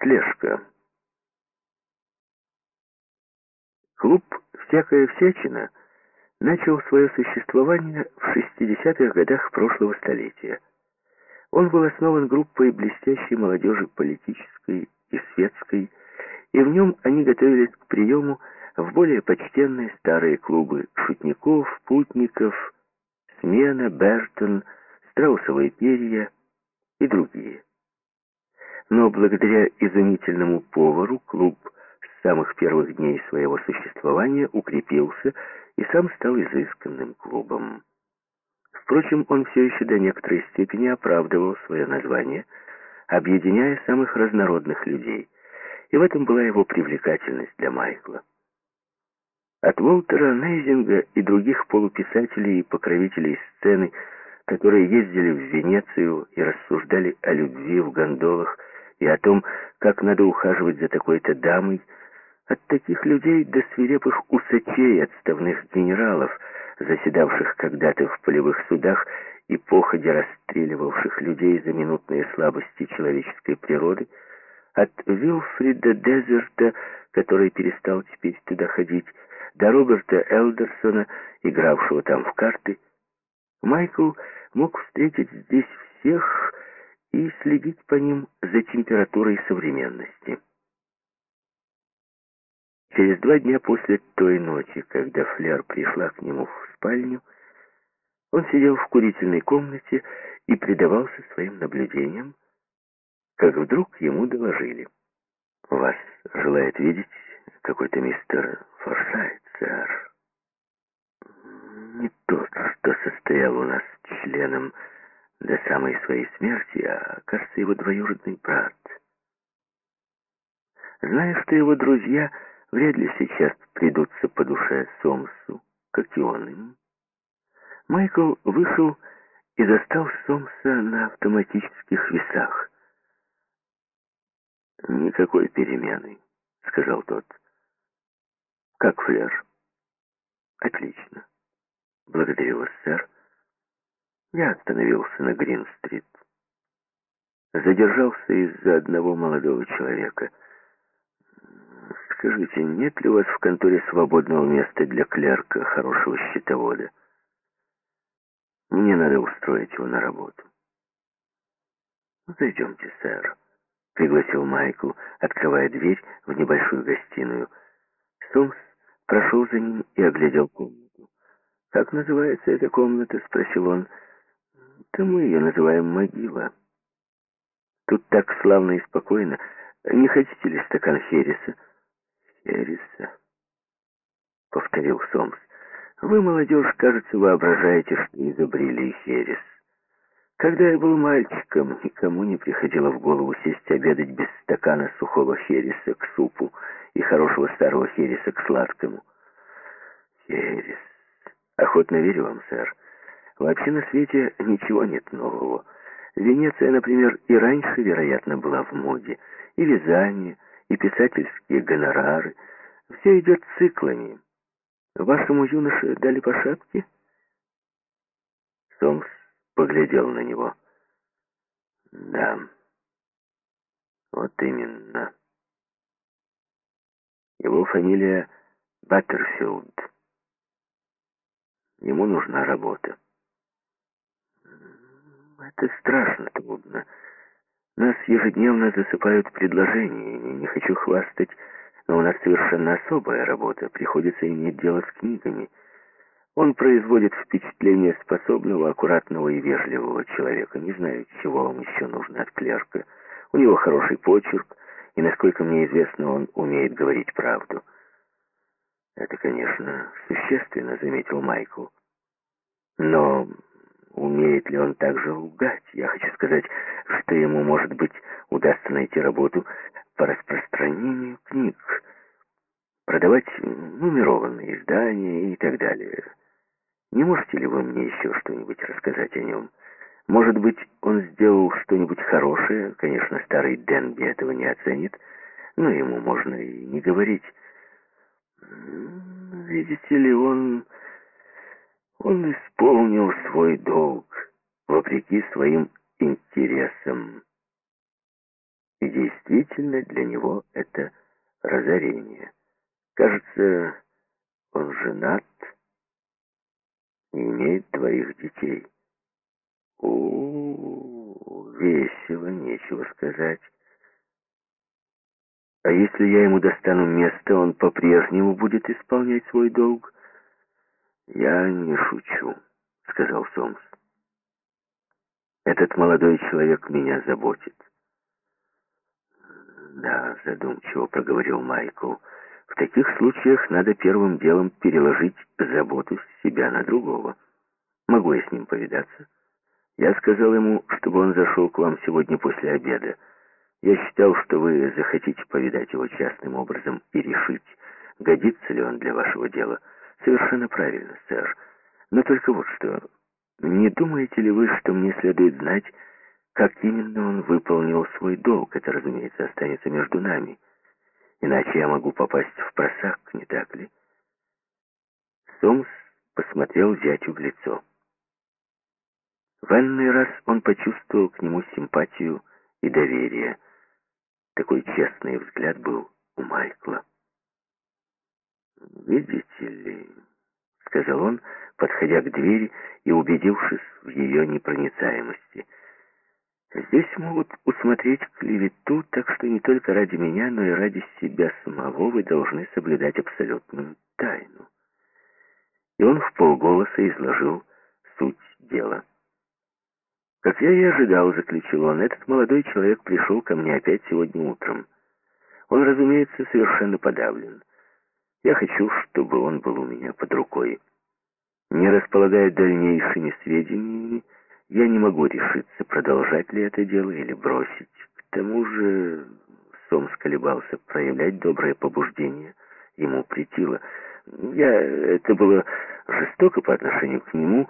Слежка. Клуб «Всякая всячина» начал свое существование в 60-х годах прошлого столетия. Он был основан группой блестящей молодежи политической и светской, и в нем они готовились к приему в более почтенные старые клубы шутников, путников, смена, Бертон, страусовые перья и другие. Но благодаря изумительному повару клуб с самых первых дней своего существования укрепился и сам стал изысканным клубом. Впрочем, он все еще до некоторой степени оправдывал свое название, объединяя самых разнородных людей, и в этом была его привлекательность для Майкла. От Уолтера Нейзинга и других полуписателей и покровителей сцены, которые ездили в Венецию и рассуждали о любви в гондолах и о том, как надо ухаживать за такой-то дамой, от таких людей до свирепых усачей, отставных генералов, заседавших когда-то в полевых судах и походе расстреливавших людей за минутные слабости человеческой природы, от Вилфрида Дезерта, который перестал теперь туда ходить, до Роберта Элдерсона, игравшего там в карты, Майкл мог встретить здесь всех и следить по ним за температурой современности. Через два дня после той ночи, когда Флер пришла к нему в спальню, он сидел в курительной комнате и предавался своим наблюдениям, как вдруг ему доложили. «Вас желает видеть какой-то мистер Форсайт, сэр. Не тот, что состоял у нас членом до самой своей смерти, а, кажется, его двоюродный брат. Зная, что его друзья вряд ли сейчас придутся по душе Сомсу, как и он им. Майкл вышел и застал Сомса на автоматических весах. «Никакой перемены», — сказал тот. «Как флер?» «Отлично. Благодарю вас, сэр. Я остановился на Грин-стрит. Задержался из-за одного молодого человека — Скажите, нет ли у вас в конторе свободного места для клерка, хорошего счетовода? Мне надо устроить его на работу. «Зайдемте, сэр», — пригласил Майкл, открывая дверь в небольшую гостиную. Сомс прошел за ним и оглядел комнату. «Как называется эта комната?» — спросил он. «Да мы ее называем могила. Тут так славно и спокойно. Не хотите ли стакан Хереса?» Эриса, — повторил Сомс. Вы, молодежь, кажется, воображаете, что изобрели Херес. Когда я был мальчиком, никому не приходило в голову сесть обедать без стакана сухого хереса к супу и хорошего старого хереса к сладкому. Херес. Охотно верю вам, сэр. Вообще на свете ничего нет нового. Венеция, например, и раньше, вероятно, была в моде. И вязание, и писательские гонорары. Все идет циклами. Вашему юноше дали по шапке?» Сомс поглядел на него. «Да, вот именно. Его фамилия Баттерфилд. Ему нужна работа. Это страшно трудно. Нас ежедневно засыпают предложениями. Не хочу хвастать, но у нас совершенно особая работа. Приходится иметь дело с книгами. Он производит впечатление способного, аккуратного и вежливого человека. Не знаю, чего вам еще нужно от клерка. У него хороший почерк, и, насколько мне известно, он умеет говорить правду. Это, конечно, существенно, заметил Майкл. Но Умеет ли он также лгать? Я хочу сказать, что ему, может быть, удастся найти работу по распространению книг, продавать нумерованные издания и так далее. Не можете ли вы мне еще что-нибудь рассказать о нем? Может быть, он сделал что-нибудь хорошее? Конечно, старый Денби этого не оценит, но ему можно и не говорить. Видите ли, он он исполнил свой долг, вопреки своим интересам. И действительно, для него это разорение. Кажется, он женат и имеет двоих детей. -у весело, нечего сказать. А если я ему достану место, он по-прежнему будет исполнять свой долг? Я не шучу, сказал Сомс. Этот молодой человек меня заботит. Да, задумчиво проговорил Майкл. В таких случаях надо первым делом переложить заботу с себя на другого. Могу я с ним повидаться? Я сказал ему, чтобы он зашел к вам сегодня после обеда. Я считал, что вы захотите повидать его частным образом и решить, годится ли он для вашего дела. Совершенно правильно, сэр. Но только вот что. Не думаете ли вы, что мне следует знать, как именно он выполнил свой долг? Это, разумеется, останется между нами. Иначе я могу попасть в просак, не так ли? Сомс посмотрел зятю в лицо. В энный раз он почувствовал к нему симпатию и доверие. Такой честный взгляд был у Майкла. «Видите ли», — сказал он, подходя к двери и убедившись в ее непроницаемости, «здесь могут усмотреть клевету, так что не только ради меня, но и ради себя самого вы должны соблюдать абсолютную тайну». И он в полголоса изложил суть дела. Как я и ожидал, заключил он, этот молодой человек пришел ко мне опять сегодня утром. Он, разумеется, совершенно подавлен. Я хочу, чтобы он был у меня под рукой. Не располагая дальнейшими сведениями, я не могу решиться, продолжать ли это дело или бросить. К тому же Сом сколебался проявлять доброе побуждение. Ему притило. Я... Это было жестоко по отношению к нему,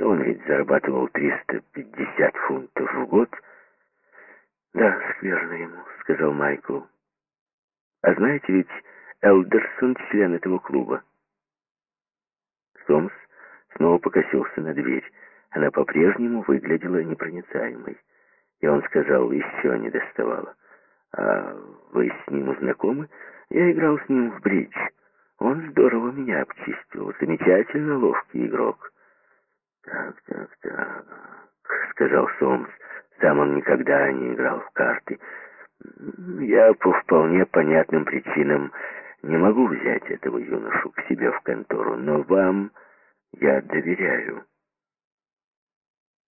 он ведь зарабатывал 350 фунтов в год. Да, скверно ему, сказал Майкл. А знаете ведь, Элдерсон член этого клуба. Сомс снова покосился на дверь. Она по-прежнему выглядела непроницаемой. И он сказал, еще не доставало. «А вы с ним знакомы?» «Я играл с ним в бридж. Он здорово меня обчистил. Замечательно ловкий игрок». «Так, так, так», — сказал Сомс. Сам он никогда не играл в карты. «Я по вполне понятным причинам не могу взять этого юношу к себе в контору, но вам я доверяю».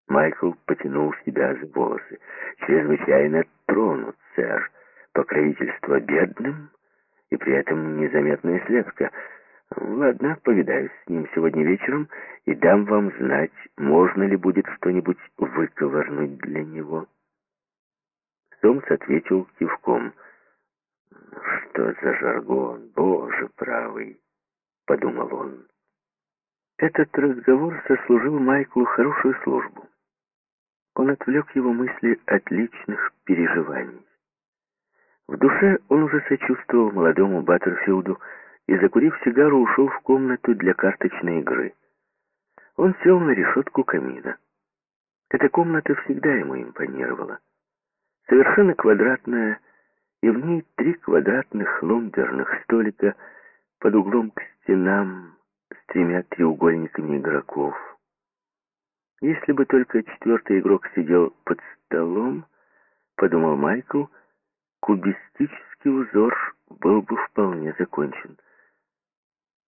Майкл потянул себя за волосы. «Чрезвычайно тронут, сэр. Покровительство бедным и при этом незаметная слежка». Ладно, повидаюсь с ним сегодня вечером и дам вам знать, можно ли будет что-нибудь выковырнуть для него. Сомс ответил кивком. «Что за жаргон, боже правый!» — подумал он. Этот разговор сослужил Майклу хорошую службу. Он отвлек его мысли от личных переживаний. В душе он уже сочувствовал молодому Баттерфилду, и, закурив сигару, ушел в комнату для карточной игры. Он сел на решетку камина. Эта комната всегда ему импонировала. Совершенно квадратная, и в ней три квадратных ломберных столика под углом к стенам с тремя треугольниками игроков. Если бы только четвертый игрок сидел под столом, подумал Майкл, кубистический узор был бы вполне закончен.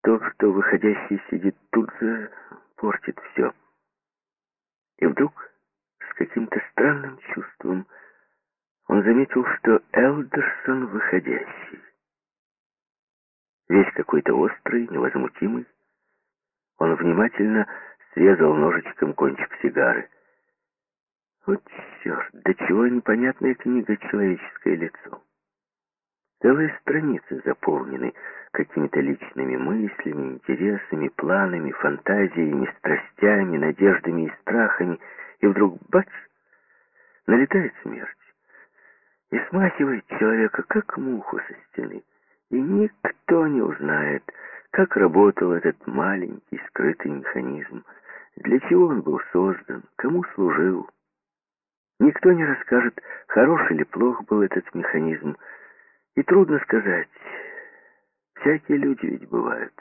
То, что выходящий сидит тут же, портит все. И вдруг, с каким-то странным чувством, он заметил, что Элдерсон выходящий. Весь какой-то острый, невозмутимый. Он внимательно срезал ножичком кончик сигары. Вот черт, до чего непонятная книга «Человеческое лицо». Целые страницы заполнены какими-то личными мыслями, интересами, планами, фантазиями, страстями, надеждами и страхами, и вдруг бац, налетает смерть и смахивает человека, как муху со стены. И никто не узнает, как работал этот маленький скрытый механизм, для чего он был создан, кому служил. Никто не расскажет, хорош или плох был этот механизм. И трудно сказать. Всякие люди ведь бывают.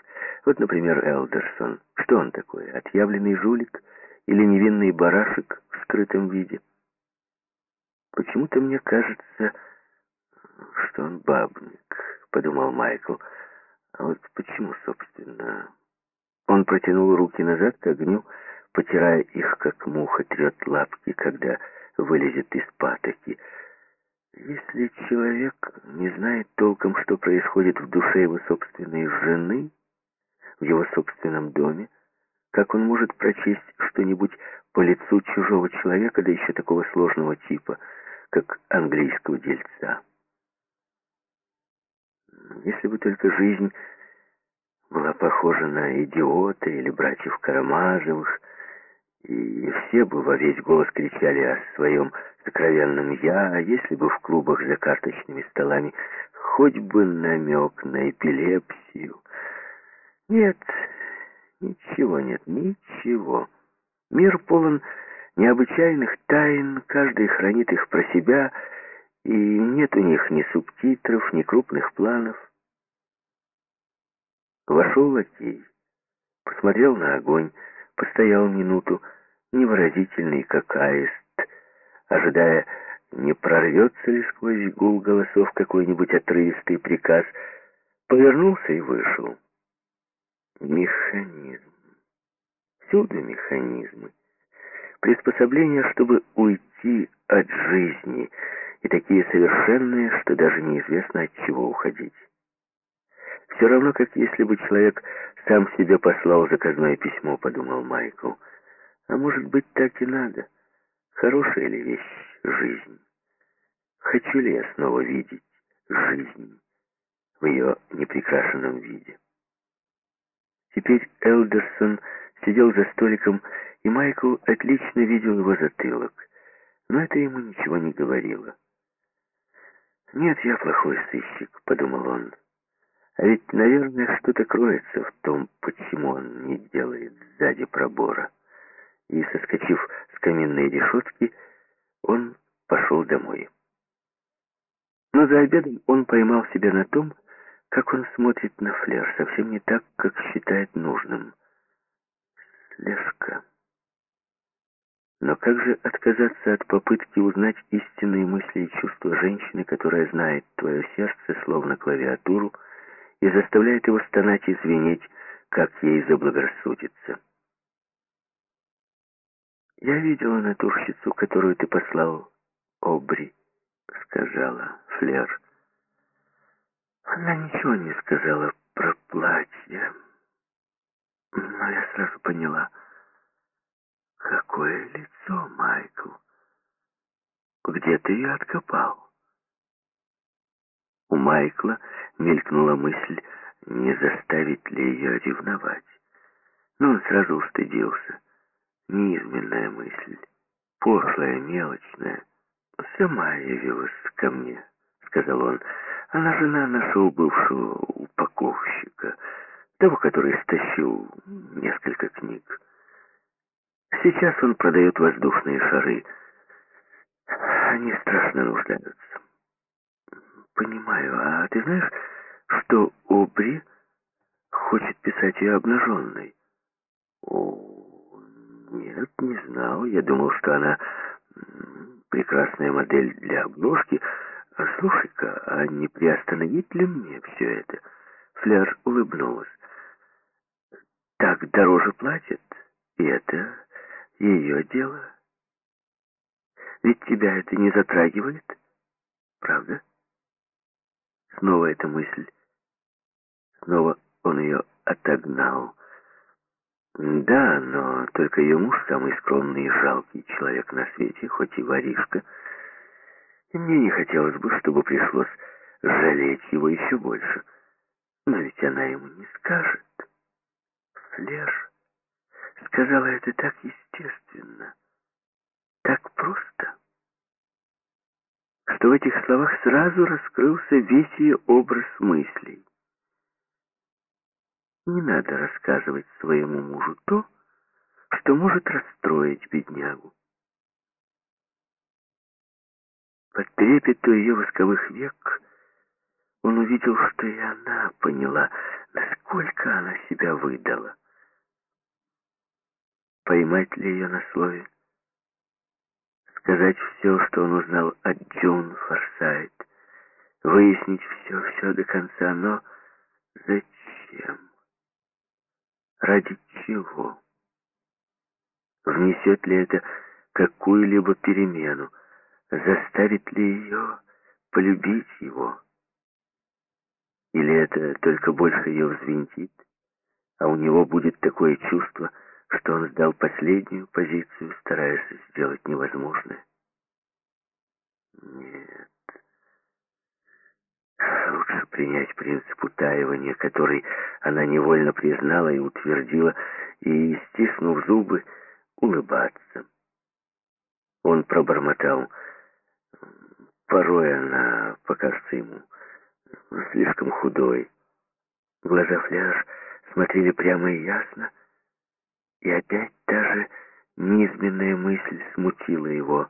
Вот, например, Элдерсон. Что он такой? Отъявленный жулик или невинный барашек в скрытом виде? Почему-то мне кажется, что он бабник, подумал Майкл. А вот почему, собственно... Он протянул руки назад к огню, потирая их, как муха трет лапки, когда вылезет из патоки. Если человек не знает толком, что происходит в душе его собственной жены, в его собственном доме, как он может прочесть что-нибудь по лицу чужого человека, да еще такого сложного типа, как английского дельца? Если бы только жизнь была похожа на идиота или братьев Карамазовых, и все бы во весь голос кричали о своем сокровенном «я», а если бы в клубах за карточными столами хоть бы намек на эпилепсию. Нет, ничего нет, ничего. Мир полон необычайных тайн, каждый хранит их про себя, и нет у них ни субтитров, ни крупных планов. Вошел лакей, посмотрел на огонь, постоял минуту, невыразительный, как аист, ожидая, не прорвется ли сквозь гул голосов какой-нибудь отрывистый приказ, повернулся и вышел. Механизм. Всюду механизмы. Приспособления, чтобы уйти от жизни, и такие совершенные, что даже неизвестно от чего уходить. Все равно, как если бы человек сам себе послал заказное письмо, подумал Майкл. А может быть, так и надо. Хорошая ли вещь жизнь? Хочу ли я снова видеть жизнь в ее неприкрашенном виде? Теперь Элдерсон сидел за столиком, и Майкл отлично видел его затылок. Но это ему ничего не говорило. «Нет, я плохой сыщик», — подумал он. «А ведь, наверное, что-то кроется в том, почему он не делает сзади пробора» и, соскочив с каминной решетки, он пошел домой. Но за обедом он поймал себя на том, как он смотрит на Флер, совсем не так, как считает нужным. Слежка. Но как же отказаться от попытки узнать истинные мысли и чувства женщины, которая знает твое сердце, словно клавиатуру, и заставляет его стонать и звенеть, как ей заблагорассудится? «Я видела натурщицу, которую ты послал, Обри», — сказала Флер. Она ничего не сказала про платье, но я сразу поняла, какое лицо, Майкл. Где ты ее откопал? У Майкла мелькнула мысль, не заставить ли ее ревновать. Но он сразу устыдился. Низменная мысль, пошлая, мелочная, сама явилась ко мне, сказал он. Она жена нашего бывшего упаковщика, того, который стащил несколько книг. Сейчас он продает воздушные шары. Они страшно нуждаются. Понимаю, а ты знаешь, что Обри хочет писать ее обнаженной? О, нет, не знал. Я думал, что она прекрасная модель для обложки. Слушай-ка, а не приостановить ли мне все это? Флер улыбнулась. Так дороже платят, и это ее дело. Ведь тебя это не затрагивает, правда? Снова эта мысль. Снова он ее отогнал. Да, но только ее муж самый скромный и жалкий человек на свете, хоть и воришка. И мне не хотелось бы, чтобы пришлось жалеть его еще больше. Но ведь она ему не скажет. Флеш сказала это так естественно, так просто, что в этих словах сразу раскрылся весь ее образ мыслей. Не надо рассказывать своему мужу то, что может расстроить беднягу. По трепету ее восковых век он увидел, что и она поняла, насколько она себя выдала. Поймать ли ее на слове? Сказать все, что он узнал от Джун Форсайт, выяснить все, все до конца, но зачем? Ради чего? Внесет ли это какую-либо перемену? Заставит ли ее полюбить его? Или это только больше ее взвинтит, а у него будет такое чувство, что он сдал последнюю позицию, стараясь сделать невозможное? Нет. Лучше принять принцип утаивания, который она невольно признала и утвердила, и, стиснув зубы, улыбаться. Он пробормотал. Порой она покажется ему слишком худой. Глаза фляж смотрели прямо и ясно, и опять та же низменная мысль смутила его.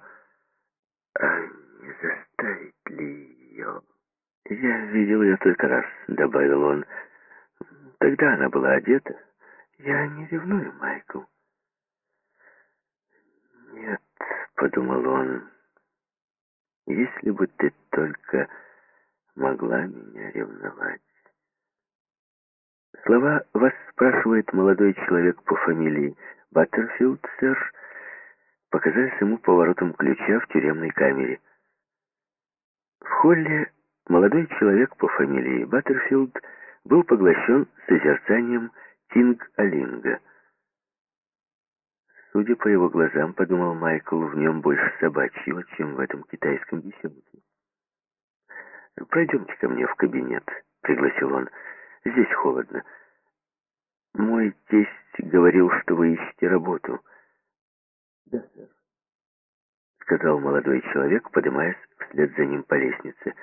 А не заставить ли ее? Я видел ее только раз, добавил он. Тогда она была одета. Я не ревную, Майкл. Нет, подумал он, если бы ты только могла меня ревновать. Слова «вас спрашивает молодой человек по фамилии Баттерфилд, сэр», показались ему поворотом ключа в тюремной камере. В холле молодой человек по фамилии Баттерфилд был поглощен созерцанием Тинг-Алинга. Судя по его глазам, подумал Майкл, в нем больше собачьего, чем в этом китайском беседнике. «Пройдемте ко мне в кабинет», — пригласил он. «Здесь холодно. Мой тесть говорил, что вы ищете работу». «Да, сэр», — сказал молодой человек, поднимаясь вслед за ним по лестнице.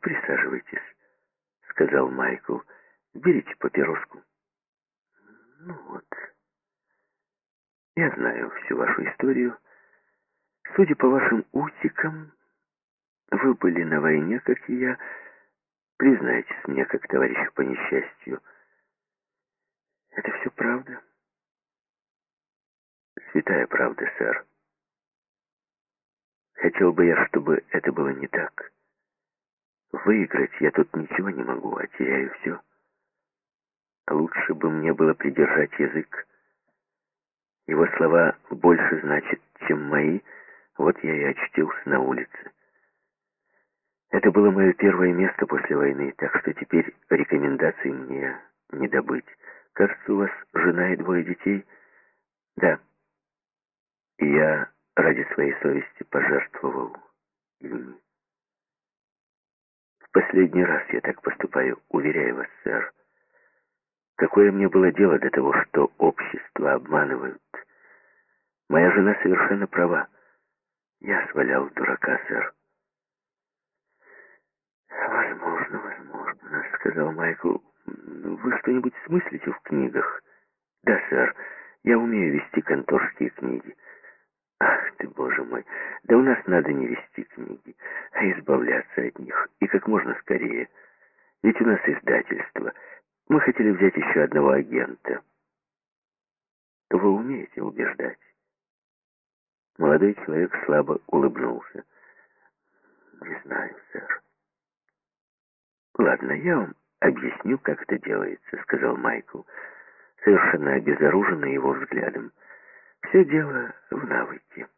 «Присаживайтесь», — сказал Майкл. «Берите папироску». «Ну вот, я знаю всю вашу историю. Судя по вашим утикам, вы были на войне, как и я. Признайтесь мне, как товарищу по несчастью. Это все правда? Святая правда, сэр. Хотел бы я, чтобы это было не так. Выиграть я тут ничего не могу, а теряю все. Лучше бы мне было придержать язык. Его слова больше значат, чем мои, вот я и очутился на улице. Это было мое первое место после войны, так что теперь рекомендаций мне не добыть. Кажется, у вас жена и двое детей? Да. Я ради своей совести пожертвовал ими. В последний раз я так поступаю, уверяю вас, сэр. Какое мне было дело до того, что общество обманывают? Моя жена совершенно права. Я свалял дурака, сэр. Сказал Майкл. «Вы что-нибудь смыслите в книгах?» «Да, сэр. Я умею вести конторские книги». «Ах ты, боже мой! Да у нас надо не вести книги, а избавляться от них, и как можно скорее. Ведь у нас издательство. Мы хотели взять еще одного агента». «Вы умеете убеждать?» Молодой человек слабо улыбнулся. «Не знаю, сэр». «Ладно, я вам объясню, как это делается», — сказал Майкл, совершенно обезоруженный его взглядом. «Все дело в навыке.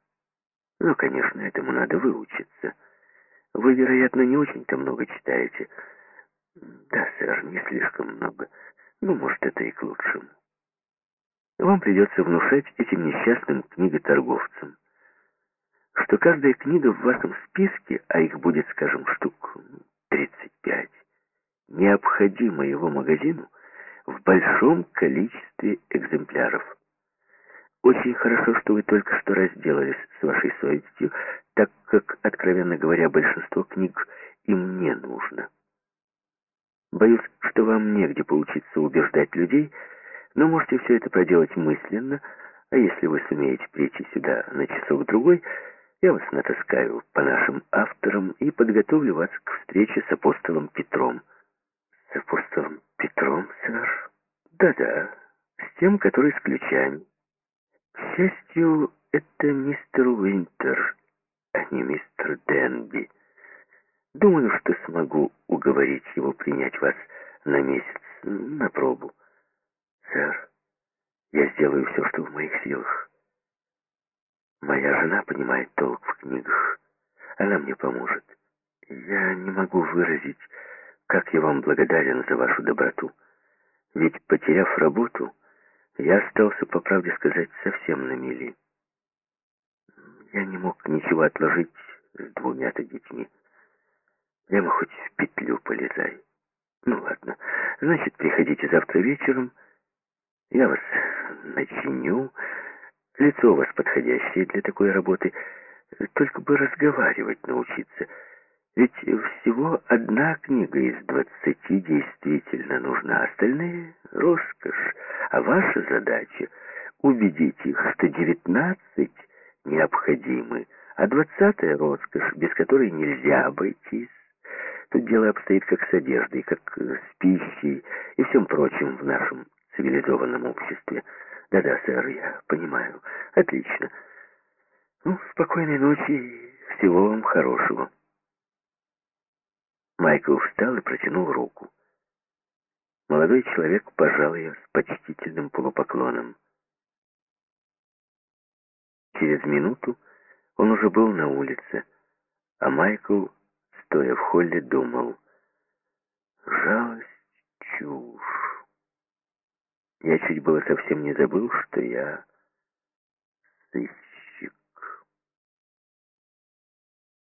Но, конечно, этому надо выучиться. Вы, вероятно, не очень-то много читаете». «Да, сэр, не слишком много. Ну, может, это и к лучшему. Вам придется внушать этим несчастным книготорговцам, что каждая книга в вашем списке, а их будет, скажем, штук 35, необходимо его магазину в большом количестве экземпляров. Очень хорошо, что вы только что разделались с вашей совестью, так как, откровенно говоря, большинство книг им не нужно. Боюсь, что вам негде поучиться убеждать людей, но можете все это проделать мысленно, а если вы сумеете прийти сюда на часок-другой, Я вас натаскаю по нашим авторам и подготовлю вас к встрече с апостолом Петром. С апостолом Петром, сэр? Да-да, с тем, который с ключами. К счастью, это мистер Уинтер, а не мистер Денби. Думаю, что смогу уговорить его принять вас на месяц на пробу. Сэр, я сделаю все, что в моих силах. Моя жена понимает толк в книгах. Она мне поможет. Я не могу выразить, как я вам благодарен за вашу доброту. Ведь, потеряв работу, я остался, по правде сказать, совсем на мели. Я не мог ничего отложить с двумя-то детьми. Прямо хоть в петлю полезай. Ну ладно, значит, приходите завтра вечером. Я вас начиню. Лицо у вас подходящее для такой работы. Только бы разговаривать научиться. Ведь всего одна книга из двадцати действительно нужна, остальные — роскошь. А ваша задача — убедить их, что девятнадцать необходимы, а двадцатая — роскошь, без которой нельзя обойтись. Тут дело обстоит как с одеждой, как с пищей и всем прочим в нашем цивилизованном обществе. Да-да, сэр, я понимаю. Отлично. Ну, спокойной ночи и всего вам хорошего. Майкл встал и протянул руку. Молодой человек пожал ее с почтительным полупоклоном. Через минуту он уже был на улице, а Майкл, стоя в холле, думал, «Жалость, чушь. Я чуть было совсем не забыл, что я сыщик».